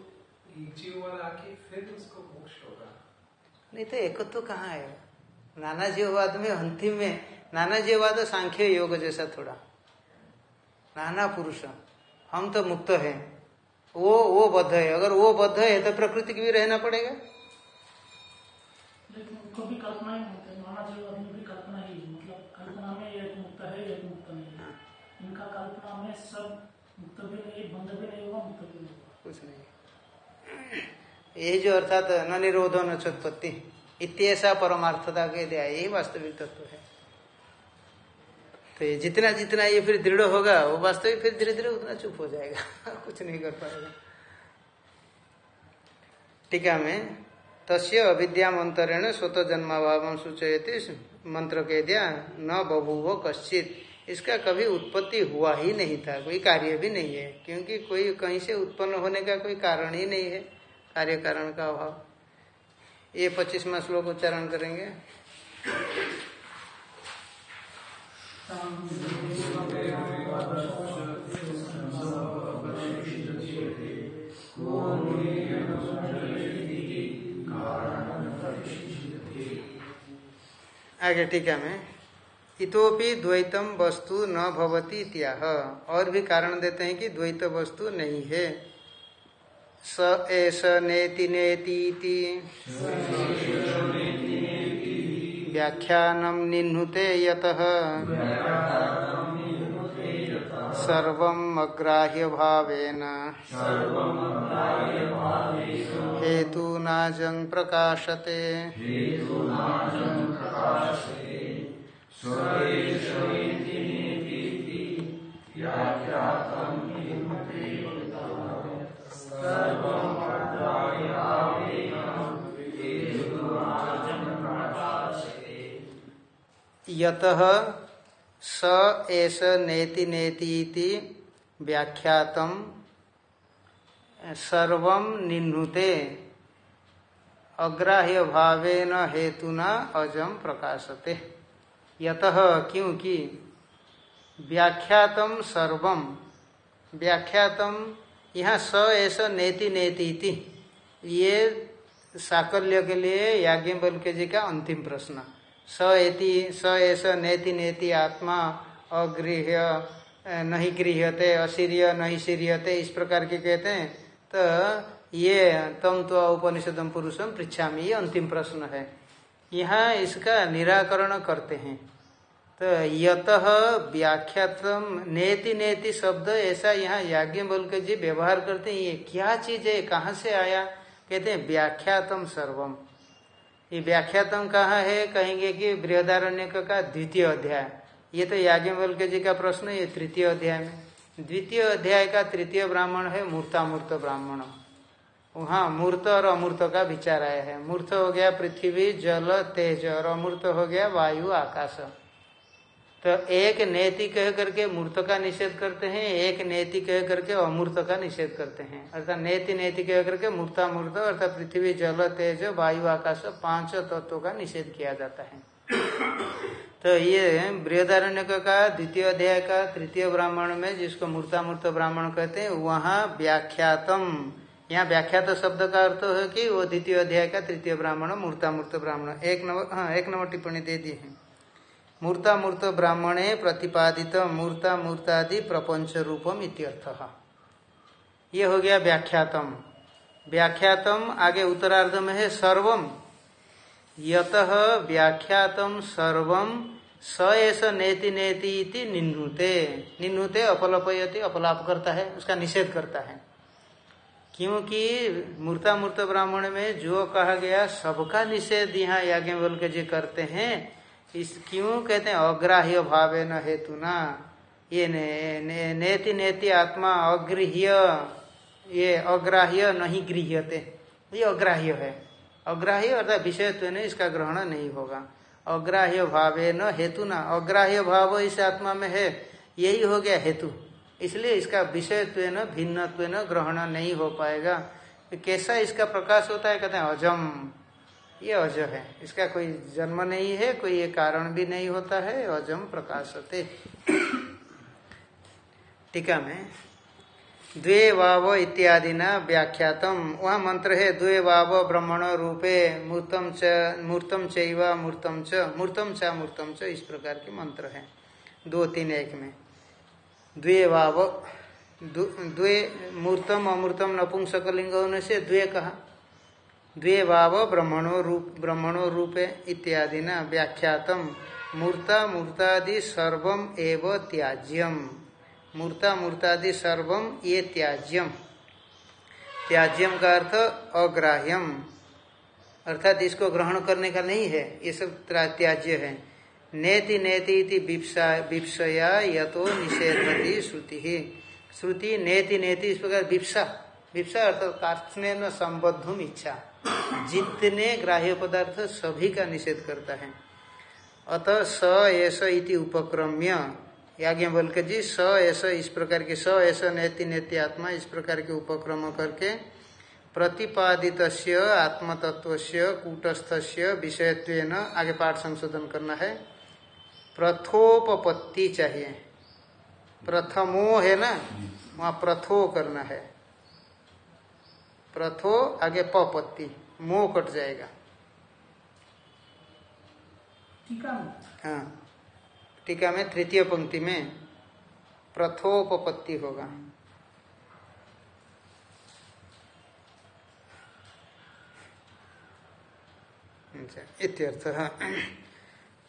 जीववाद आके फिर उसको मोक्ष होगा। नहीं तो एक तो कहाँ है? नाना जीववाद में अंतिम में नाना जीववाद सांख्य योग जैसा थोड़ा। नाना पुरुष हम तो मुक्त है। वो वो बद्ध है। अगर वो बद्ध है तो प्रकृति की भी रहना पड़ेगा। भी कल्पना ही नाना जीववाद में भी कल्पना ही मतलब कल्पना में एक मुक्त है एक मुक्त नहीं है। इनका कल्पना में सब मुक्त कुछ नहीं ये जो अर्थात न निरोधो न चुत्पत्ति इत्यसा परमार्थता के दिया यही वास्तविक तत्व है। तो ये जितना जितना ये फिर दृढ़ होगा, वो वास्तविक फिर धीरे धीरे उतना चुप हो जाएगा, कुछ नहीं कर पाएगा। टीका में, तस्य अविद्यामंतरेण स्वतः जन्माभाव सूचयती, मंत्र कह दिया न बभूव कश्चित। इसका कभी उत्पत्ति हुआ ही नहीं था, कोई कार्य भी नहीं है, क्योंकि कोई कहीं से उत्पन्न होने का कोई कारण ही नहीं है, कार्य कारण का अभाव। ये पच्चीसवा श्लोक उच्चारण करेंगे। आगे ठीक है मैं। इतोपि द्वैतम वस्तु न भवती इत्याह। और भी कारण देते हैं कि द्वैत वस्तु नहीं है। स एस नेति नेति व्याख्यानम निन्नुते यतः सर्वम् अग्राह्य भावेन हेतु नाजं प्रकाशते। यतः स एस नेति नेति इति व्याख्यातम सर्वम निन्नुते। अग्राह्य भावेन हेतुना अजम प्रकाशते। यतः क्योंकि व्याख्यातम सर्वम, व्याख्यातम यहाँ स ऐसा नेति नेति ये साकल्य के लिए याज्ञवल्क्य जी का अंतिम प्रश्न। स एति, स ऐसा नेति नेति आत्मा अगृह्य नहीं गृह्यते, असीर्य, नहीं सीरियते, इस प्रकार के कहते हैं। तो ये तम तो उपनिषदम पुरुषम पृछामी ये अंतिम प्रश्न है। यहाँ इसका निराकरण करते हैं। तो यत व्याख्यातम नेति नेति शब्द ऐसा यहाँ याज्ञ बोल के जी व्यवहार करते हैं। ये क्या चीज़ है? कहाँ से आया? कहते हैं व्याख्यातम सर्वम। ये व्याख्यातम कहाँ है? कहेंगे कि बृहदारण्य का द्वितीय अध्याय। ये तो याज्ञवल्क्य जी का प्रश्न ये तृतीय अध्याय में। द्वितीय अध्याय का तृतीय ब्राह्मण है मूर्तामूर्त ब्राह्मण। वहाँ मूर्त और अमूर्त का विचार आया है। मूर्त हो गया पृथ्वी, जल, तेज और अमूर्त हो गया वायु, आकाश। तो एक नेति कह करके मूर्त का निषेध करते हैं, एक नेति कह करके अमूर्त का निषेध करते हैं। अर्थात नेति नेति कह करके मूर्ता मूर्त अर्थात पृथ्वी, जल, तेज, वायु, आकाश, पाँच तत्वों का निषेध किया जाता है। तो ये बृहदारण्य का द्वितीय अध्याय का, तृतीय ब्राह्मण में जिसको मूर्ता मूर्त ब्राह्मण कहते हैं, वहाँ व्याख्यातम। यहाँ व्याख्यात शब्द का अर्थ है कि वो द्वितीय अध्याय का तृतीय ब्राह्मण मूर्ता मूर्त ब्राह्मण। एक नंबर हाँ एक नंबर टिप्पणी दे दी है। मूर्ता मूर्त ब्राह्मणे प्रतिपादित मूर्ता मूर्तादि प्रपंच रूपम इत्यर्थ। ये हो गया व्याख्यातम। व्याख्यातम आगे उत्तरार्ध में है सर्वम। यत व्याख्यातम सर्वम स ऐसा नेति नेति इति निन्नुते। निन्नुते अपलपयति, अपलाप करता है, उसका निषेध करता है। क्योंकि मूर्ता मूर्त ब्राह्मण में जो कहा गया, सबका निषेध यहाँ याज्ञ बोल के जो करते हैं इस क्यों कहते हैं? अग्राह्य भावे न हेतु ना। ये ने, ने, नेति नेति आत्मा अगृह्य ये अग्राह्य नहीं गृह्यते। ये अग्राह्य है। अग्राह्य अर्थात विषयत्व ने इसका ग्रहण नहीं होगा। अग्राह्य भावे न हेतु ना। अग्राह्य भाव इस आत्मा में है। यही हो गया हेतु। इसलिए इसका विषयत्व न भिन्नत्व ग्रहण नहीं हो पाएगा। कैसा इसका प्रकाश होता है? कहते हैं अजम। ये अज है। इसका कोई जन्म नहीं है, कोई ये कारण भी नहीं होता है। अजम प्रकाशते। टीका में द्वे वाव इत्यादि न व्याख्यातम। वह मंत्र है द्वे वाव ब्रह्मण रूपे मूर्तम च, मूर्तम चैव मूर्तम च मूर्तम च मूर्तम च, इस प्रकार के मंत्र है। दो तीन एक में द्वे वाव द्वे, मूर्तम, अमूर्तम, नपुंसकलिंग होने से द्वे कहा। द्वे भाव ब्रह्मणो रूप ब्रह्मणो रूपे इत्यादि न व्याख्यातम। मूर्ता मूर्तादि सर्वम एव त्याज्यम। मूर्ता मूर्तादि सर्वम ये त्याज्यम। त्याज्यम का अर्थ अग्राह्यम। अर्थात इसको ग्रहण करने का नहीं है। ये सब त्याज्य है। नेति नेति इति विप्सया यतो निषेधती श्रुति। ही श्रुति नेति नेति इस प्रकार विप्सा। विप्सा अर्थात कार्य न संबद्धुम इच्छा। जितने ग्राह्य पदार्थ सभी का निषेध करता है। अतः स ऐसा इति उपक्रम्य। याज्ञ बोल के जी, स ऐसा इस प्रकार के, स ऐसा नेति नेति आत्मा इस प्रकार के उपक्रम करके प्रतिपादित आत्मतत्व से कूटस्थ से विषयत्व आगे पाठ संशोधन करना है। प्रथोपत्ति चाहिए। प्रथमो है ना? वहाँ प्रथो करना है। प्रथो आगे पपत्ति। मुँह कट जाएगा। टीका हाँ। टीका में तृतीय पंक्ति में प्रथोपत्ति होगा। अच्छा, इत्यर्थ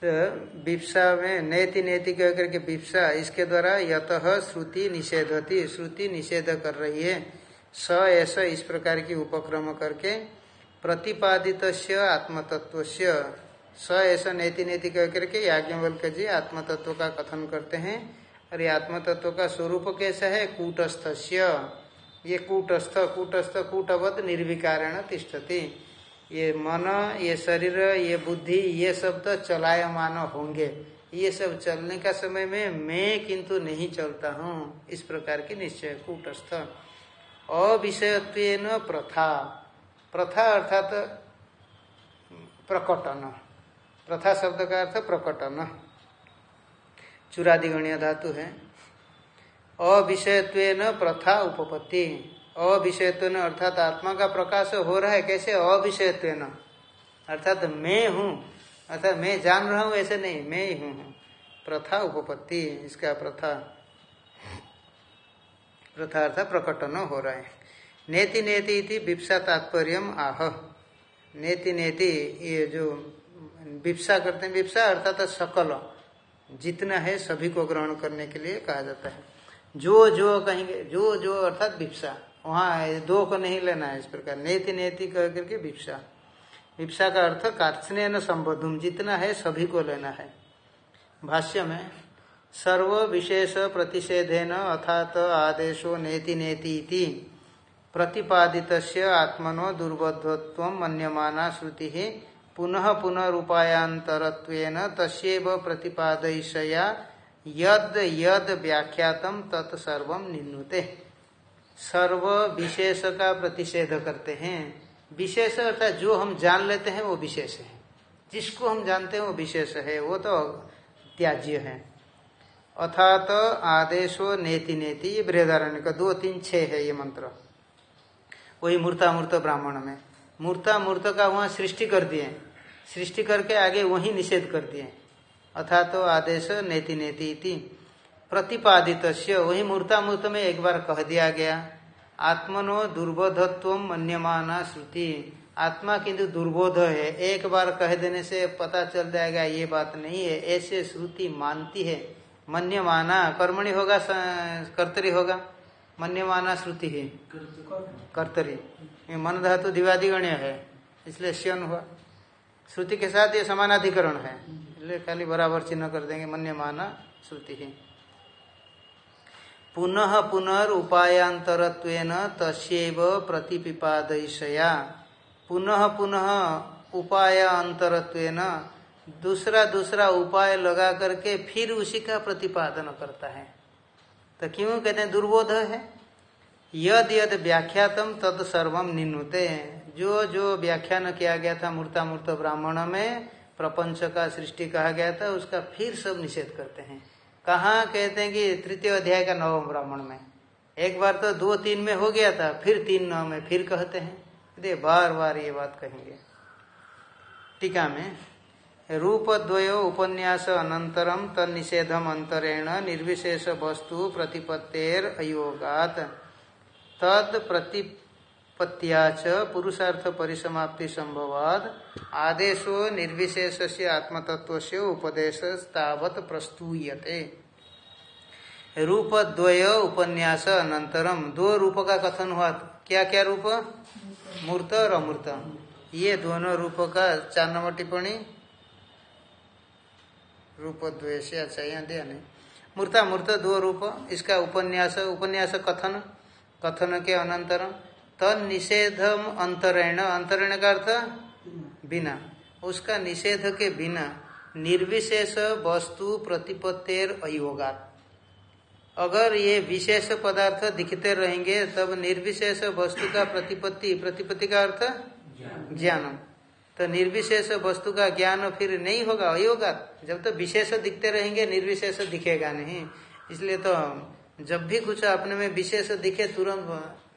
तो विप्सा में नेति नेति कह करके विप्सा इसके द्वारा यत श्रुति निषेधती। श्रुति निषेध कर रही है। स ऐसा इस प्रकार की उपक्रम करके प्रतिपादित आत्मतत्व स ऐसा नेति नेति कह करके याज्ञवल्क जी आत्मतत्व का कथन करते हैं। और ये आत्मतत्व का स्वरूप कैसा है? कूटस्थ ये कूटस्थ कूटस्थ, कूटवत निर्विकारण तिष्ठति। ये मन, ये शरीर, ये बुद्धि, ये सब तो चलायमान होंगे। ये सब चलने का समय में मैं किंतु नहीं चलता हूँ। इस प्रकार की निश्चय कूटस्थ। अविषयत्व प्रथा। प्रथा अर्थात प्रकटन। प्रथा शब्द का अर्थ प्रकटन। चुरादिगणीय धातु है। अविषयत्व प्रथा उपपत्ति। अविषयत्व अर्थात आत्मा का प्रकाश हो रहा है, कैसे? अविषयत्व अर्थात मैं हूँ। अर्थात मैं जान रहा हूँ, ऐसे नहीं, मैं ही हूँ। प्रथा उपपत्ति, इसका प्रथा। प्रथा अर्थात प्रकटन हो रहा है। नेति नेति इति विप्सा तात्पर्य आह। नेति नेति ये जो विप्सा करते हैं, विप्सा अर्थात सकल। जितना है सभी को ग्रहण करने के लिए कहा जाता है। जो जो कहेंगे, जो जो अर्थात विप्सा। वहाँ दो को नहीं लेना है इस प्रकार। नेति नेति कह करके विप्सा। विप्सा का अर्थ कार्त्स्न संबोधुम। जितना है सभी को लेना है। भाष्य में सर्व विशेष प्रतिषेधेन अर्थात आदेशो नेति नेति इति। प्रतिपादित आत्मनो दुर्बोधत्व मन्यमाना श्रुति। पुनः पुनरुपायांतरत्वेन तस्व प्रतिपादयिषया यद यद व्याख्यातम तत्सर्व निन्नुते सर्व विशेष का प्रतिषेध करते हैं। विशेष अर्थात जो हम जान लेते हैं वो विशेष है। जिसको हम जानते हैं वो विशेष है, वो तो त्याज्य है। अर्थात आदेशो नेति नेति, ये बृहदारण्य का दो, तीन, छह है ये मंत्र। वही मूर्तामूर्त ब्राह्मण में। मूर्तामूर्त का वहाँ सृष्टि कर दिए। सृष्टि करके आगे वही निषेध कर दिए। अर्थात आदेश नेति नेति इति। प्रतिपादित वही मूर्तामूर्त में एक बार कह दिया गया, आत्मनो दुर्बोधत्व मन्यमाना श्रुति। आत्मा किंतु दुर्बोध है। एक बार कह देने से पता चल जाएगा, ये बात नहीं है। ऐसे श्रुति मानती है। मन्यमाना, कर्मणि होगा कर्तरी होगा। मन्यमाना श्रुति है। कर्तरी। ये मन धातु दिवादिगण्य है, इसलिए श्यन हुआ। श्रुति के साथ ये समानाधिकरण है, इसलिए खाली बराबर चिन्ह कर देंगे, मन्यमाना श्रुति ही। पुनः पुनरुपायांतरत्वेन तस्व प्रतिपिपादयिषया। पुनः पुनः उपाय अंतरत्वेन दूसरा दूसरा उपाय लगा करके फिर उसी का प्रतिपादन करता है। तो क्यों कहते हैं दुर्बोध है? यद यद व्याख्यातम तद सर्वम निन्नुते जो जो व्याख्यान किया गया था मूर्तामूर्त ब्राह्मण में, प्रपंच का सृष्टि कहा गया था, उसका फिर सब निषेध करते हैं। कहा कहते हैं कि तृतीय अध्याय का नवम ब्राह्मण में? एक बार तो दो तीन में हो गया था, फिर तीन नौ में, फिर कहते हैं। दे बार बार ये बात कहेंगे। टीका में रूप द्वय उपन्यास अनंतरम तनिषेधम अंतरेण निर्विशेष वस्तु प्रतिपत्तेर अयोगात। तद प्रतिपत्तिया च पुरुषार्थ परिसमाप्ति संभवाद आदेशो निर्विशेष से आत्मतत्व से उपदेश तावत प्रस्तूयते। रूप उपन्यास अनंतरम दो रूप का कथन हुआ। क्या क्या रूप? मूर्त और अमूर्त। ये दोनों रूप का चार रूप द्वेष अच्छा यहाँ दिया नहीं मूर्ता मूर्त दो रूप इसका उपन्यास उपन्यास कथन कथन के अनंतरम तद निषेधम अंतरेण अंतरेण का अर्थ? बिना। उसका निषेध के बिना निर्विशेष वस्तु प्रतिपत्तेर अयोगात। अगर ये विशेष पदार्थ दिखते रहेंगे तब निर्विशेष वस्तु का प्रतिपत्ति प्रतिपत्ति का अर्थ? ज्ञानम। तो निर्विशेष वस्तु का ज्ञान फिर नहीं होगा अयोगा जब तो विशेष दिखते रहेंगे, निर्विशेष दिखेगा नहीं। इसलिए तो जब भी कुछ अपने में विशेष दिखे, तुरंत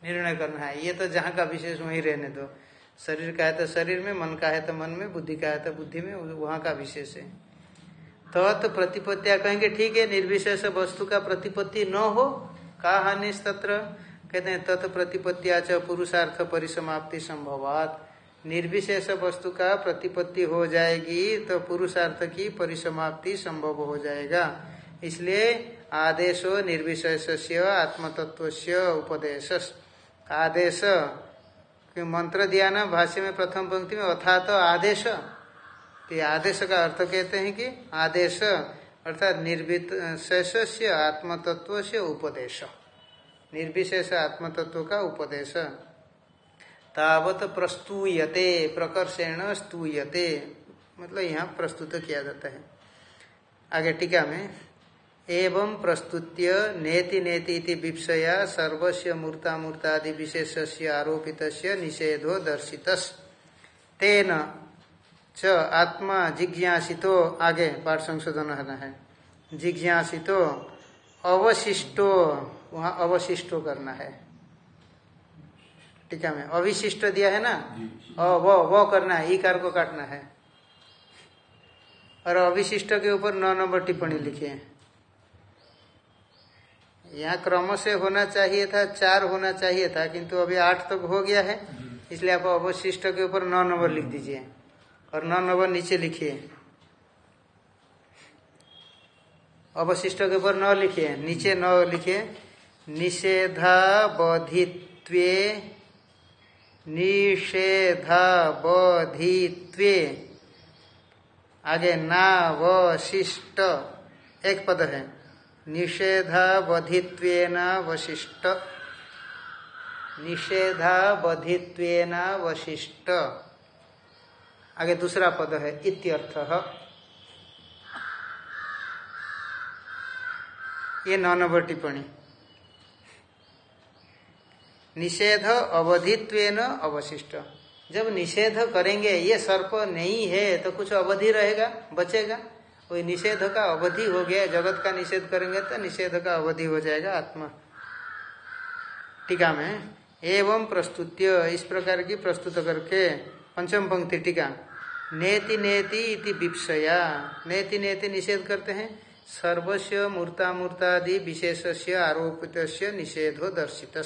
निर्णय करना है। ये तो जहाँ का विशेष, वहीं रहने दो। शरीर का है तो शरीर में, मन का है तो मन में, बुद्धि का है तो बुद्धि में, वहाँ का विशेष है। तत् प्रतिपत्तिया कहेंगे, ठीक है, निर्विशेष वस्तु का प्रतिपत्ति न हो का हानि तत्र कहते हैं, तत् प्रतिपत्तिया च पुरुषार्थ परिसमाप्ति संभवात। निर्विशेष वस्तु का प्रतिपत्ति हो जाएगी तो पुरुषार्थ की परिसमाप्ति संभव हो जाएगा। इसलिए आदेशो निर्विशेष आत्मतत्व उपदेश आदेश मंत्र दिया ना, भाष्य में प्रथम पंक्ति में अथा तो आदेश। तो आदेश का अर्थ कहते हैं कि आदेश, अर्थात निर्विशेष आत्मतत्व से उपदेश। निर्विशेष आत्मतत्व का उपदेश। तावत प्रस्तूयते, प्रकर्षेण स्तूयते। मतलब यहाँ प्रस्तुत किया जाता है। आगे टीका में, एवं प्रस्तुत्य नेति नेति विप्सया सर्वस्व मूर्ता मूर्तादि विशेष आरोपित निषेधो दर्शित तेन च आत्मा जिज्ञासितो, आगे पाठ संशोधन है। जिज्ञासितो, अवशिष्टो, वहाँ अवशिष्टो करना है। ठीक है अविशिष्ट दिया है ना? अ वो वो करना है ईकार को काटना है। और अविशिष्ट के ऊपर नौ नंबर टिप्पणी लिखिए। यहाँ क्रम से होना चाहिए था चार होना चाहिए था किंतु अभी आठ तक तो हो गया है। इसलिए आप अवशिष्ट के ऊपर नौ नंबर लिख दीजिए। और नौ नंबर नीचे लिखिए। अवशिष्ट के ऊपर नौ लिखिए। नीचे नौ लिखिए। निषेधाबधित्वे निषेधाबधित्वे। आगे ना वशिष्ट एक पद है। निषेधाबधित्वेन वशिष्ट निषेधाबधित्वेन वशिष्ट आगे दूसरा पद है, इत्यर्थ। ये नौ नंबर टिप्पणी। निषेध अवधित्व अवशिष्ट। जब निषेध करेंगे, ये सर्प नहीं है तो कुछ अवधि रहेगा, बचेगा। कोई निषेध का अवधि हो गया, जगत का निषेध करेंगे तो निषेध का अवधि हो जाएगा आत्मा। टीका में, एवं प्रस्तुत्य, इस प्रकार की प्रस्तुत करके पंचम पंक्ति टीका। नेति नेति इति विप्सया। नेति नेति निषेध करते हैं। सर्वस्व मूर्ता मूर्तादि विशेष आरोपित निषेधो दर्शित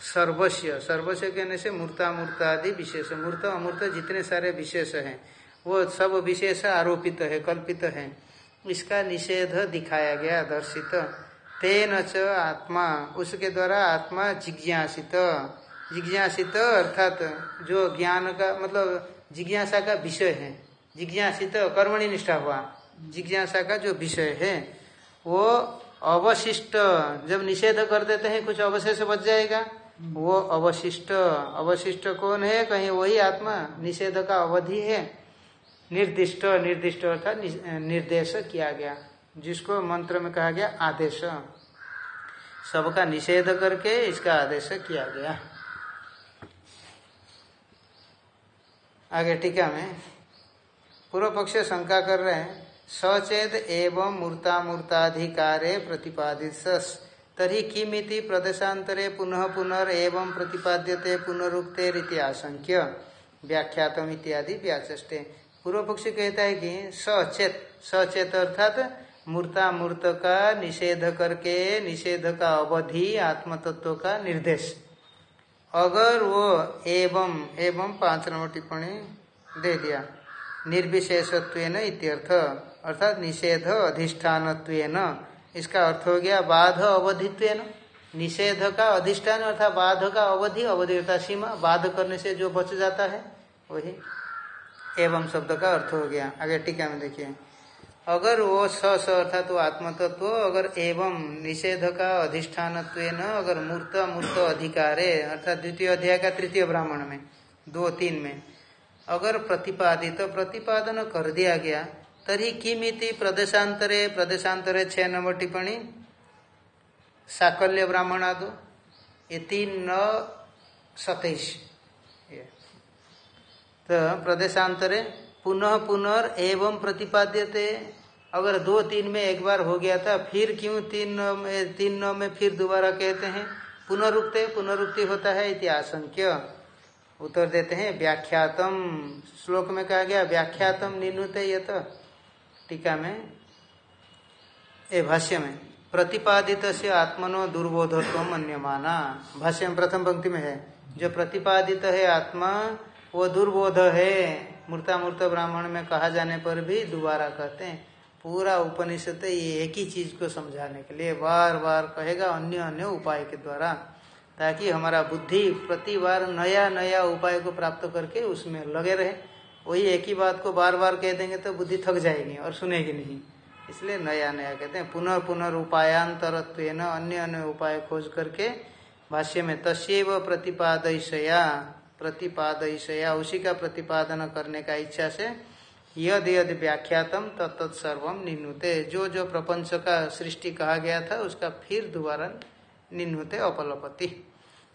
सर्वस्व सर्वस्व कहने से मूर्ता मूर्ता आदि विशेष, मूर्त, अमूर्त जितने सारे विशेष हैं, वो सब विशेष आरोपित है, कल्पित है। इसका निषेध दिखाया गया, दर्शित। तेन च आत्मा, उसके द्वारा आत्मा जिज्ञासित। जिज्ञासित अर्थात जो ज्ञान का मतलब जिज्ञासा का विषय है। जिज्ञासित कर्मणि निष्ठा हुआ। जिज्ञासा का जो विषय है, वो अवशिष्ट, जब निषेध कर देते हैं, कुछ अवशेष बच जाएगा। वो अवशिष्ट अवशिष्ट कौन है? कहीं वही आत्मा, निषेध का अवधि है। निर्दिष्ट निर्दिष्ट अर्थात निर्देश किया गया, जिसको मंत्र में कहा गया आदेश। सबका निषेध करके इसका आदेश किया गया। आगे टीका में, पूर्व पक्ष शंका कर रहे हैं, सचेत एवं मूर्ता मूर्ताधिकारे प्रतिपादित तरी किमिति प्रदेशांतरे पुनः पुनर् एवं प्रतिपाद्यते पुनरुक्ते रीति आशंक्य व्याख्यातम इत्यादि व्याचे पूर्व पक्ष कहता है कि सचेत सचेत अर्थात मूर्ता मूर्त का निषेध करके निषेध का अवधि आत्मतत्व का निर्देश। अगर वो एवं एवं पाँच नंबर टिप्पणी दे दिया। निर्विशेषत्व इत्यर्थ, अर्थात निषेध अधिष्ठान इसका अर्थ हो गया बाध अवधित्व निषेध का अधिष्ठान अर्थात बाध का अवधि अवधि अर्थात सीमा, बाध करने से जो बच जाता है, वही। एवं शब्द का अर्थ हो गया। आगे टीका में देखिए। अगर वो स स अर्थात वो आत्मतत्व, अगर एवं निषेध का अधिष्ठान अगर मूर्त मूर्त अधिकारे, अर्थात द्वितीय अध्याय का तृतीय ब्राह्मण में, दो, तीन में, अगर प्रतिपादित तो प्रतिपादन कर दिया गया तरी किमिति प्रदेशांतरे प्रदेशांतरे छह नंबर टिप्पणी। साकल्य ब्राह्मण आदो ये तीन नौ सतेश। तो प्रदेशांतरे पुनः पुनर् एवं प्रतिपाद्यते। अगर दो तीन में एक बार हो गया था, फिर क्यों तीन नौ में, तीन नौ में फिर दोबारा कहते हैं? पुनरुक्ति पुनरुक्ति होता है इति आशंक्य। उत्तर देते हैं, व्याख्यातम। श्लोक में कहा गया, व्याख्यातम निनुते ये तो टीका में, ए भाष्य में प्रतिपादित से आत्मनो दुर्बोधत्व मन्यमाना। भाष्य में प्रथम पंक्ति में है, जो प्रतिपादित है आत्मा, वो दुर्बोध है। मूर्तामूर्त ब्राह्मण में कहा जाने पर भी दोबारा कहते हैं, पूरा उपनिषद ये एक ही चीज़ को समझाने के लिए बार बार कहेगा अन्य अन्य उपाय के द्वारा, ताकि हमारा बुद्धि प्रति बार नया नया उपाय को प्राप्त करके उसमें लगे रहे। वही एक ही बात को बार बार कह देंगे तो बुद्धि थक जाएगी और सुनेगी नहीं। इसलिए नया नया कहते हैं पुनः पुनर्उपायांतरत्व अन्य अन्य उपाय खोज करके भाष्य में तस्व प्रतिपादया प्रतिपादया उसी का प्रतिपादन करने का इच्छा से यद यद व्याख्यातम तत्सर्व निन्नुते जो जो प्रपंच का सृष्टि कहा गया था, उसका फिर दोबारा निन्नुते अपलपति।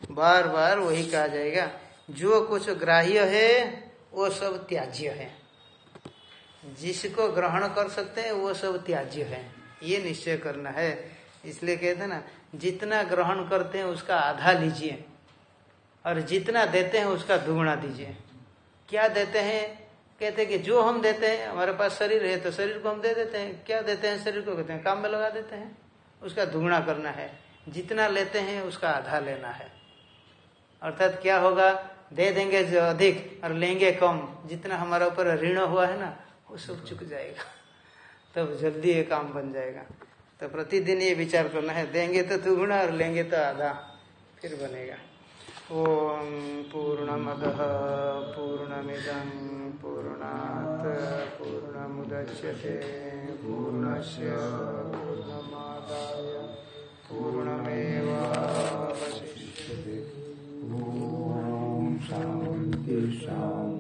बार बार वही कहा जाएगा, जो कुछ ग्राह्य है वो सब त्याज्य है। जिसको ग्रहण कर सकते हैं, वो सब त्याज्य है। ये निश्चय करना है। इसलिए कहते हैं ना, जितना ग्रहण करते हैं, उसका आधा लीजिए। और जितना देते हैं, उसका दुगुना दीजिए। क्या देते हैं? कहते हैं कि जो हम देते हैं, हमारे पास शरीर है तो शरीर को हम दे देते हैं। क्या देते हैं शरीर को? कहते हैं, काम में लगा देते हैं। उसका दुगुना करना है। जितना लेते हैं, उसका आधा लेना है। अर्थात क्या होगा? दे देंगे जो अधिक और लेंगे कम। जितना हमारा ऊपर ऋण हुआ है ना, वो सब चुक जाएगा। तब जल्दी ये काम बन जाएगा। तो प्रतिदिन ये विचार करना है, देंगे तो दुगुना और लेंगे तो आधा, फिर बनेगा। ओम पूर्ण मद पूर्णमद, पूर्णमिदं, पूर्णात्, पूर्णमुदच्यते, पूर्णस्य, पूर्णमादाय, पूर्णमेवावशिष्यते। ॐ शान्ति शान्ति